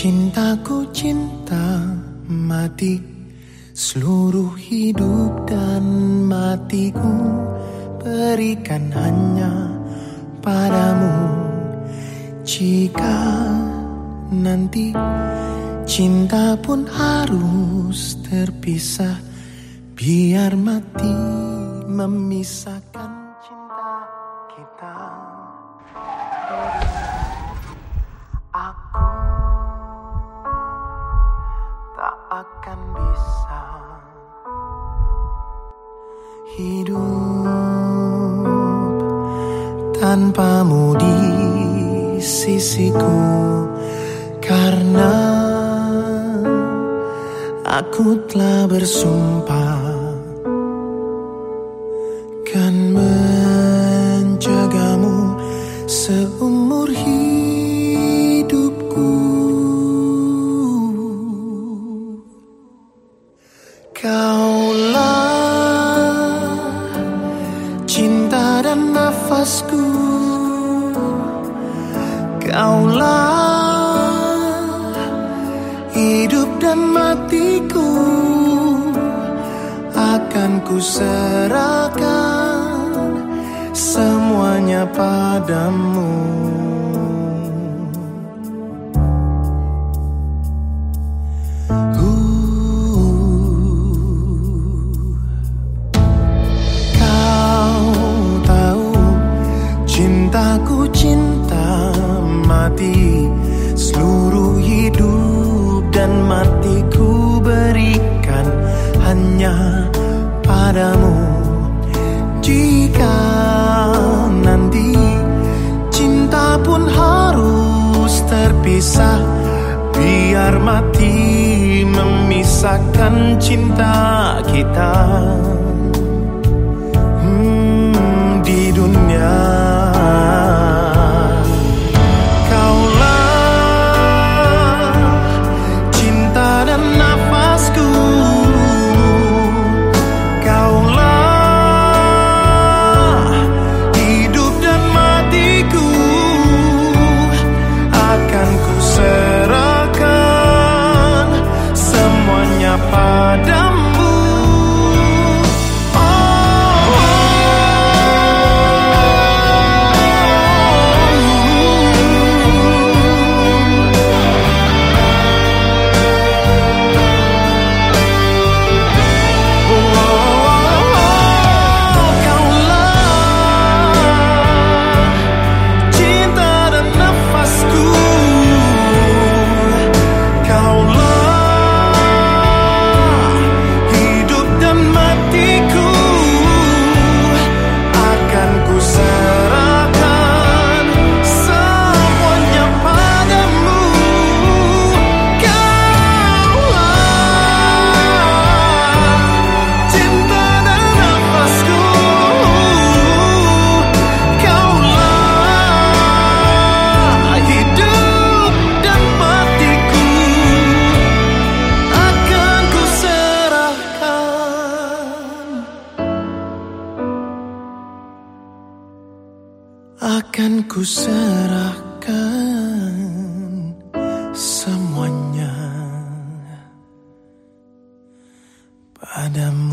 Cintaku cinta mati Seluruh hidup dan matiku Berikan hanya padamu Jika nanti. Cinta pun harus terpisah Biar mati memisahkan cinta kita. Aku tak akan bisa hidup tanpamu di sisiku. Karena aku telah bersumpah kan menjagamu seumur hidupku. Kaulah cinta dan nafasku Kaulah hidup dan matiku Akan ku serahkan semuanya padamu pun harus terpisah. Biar mati memisahkan cinta kita. Hmm, di dunia semuanya padamu Akan ku serahkan semuanya padamu.